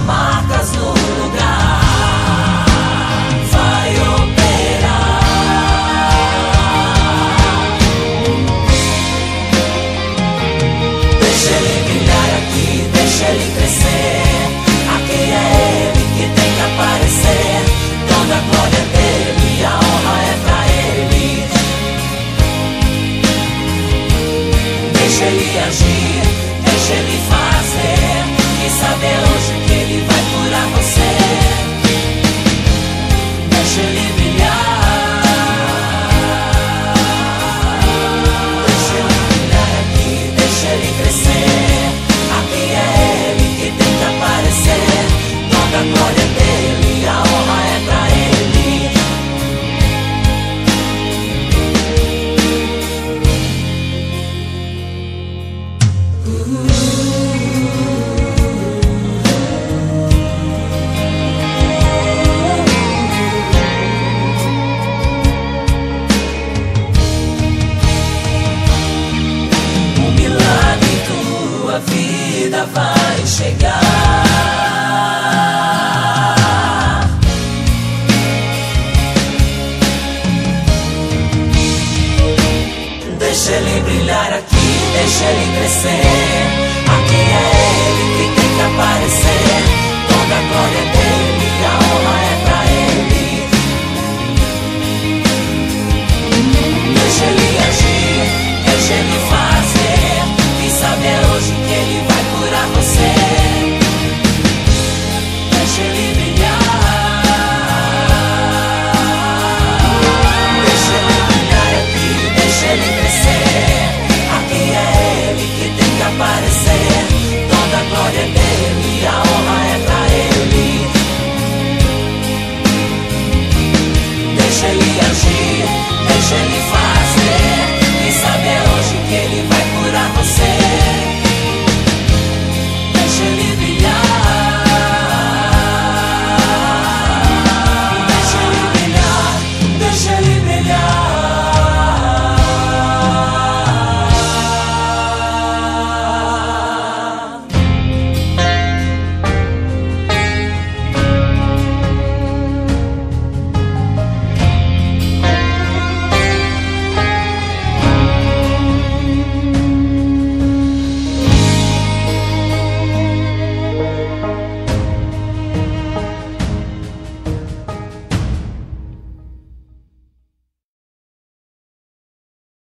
marcas no lugar. Vai operar. Deixa ele brilhar aqui, deixa ele crescer. Aqui é ele que tem que aparecer. Toda a glória é dele, a honra é pra ele. Deixa ele agir, deixa ele fazer. e Saber é hoje. chegar. Deixa ele brilhar aqui, deixa ele crescer. você.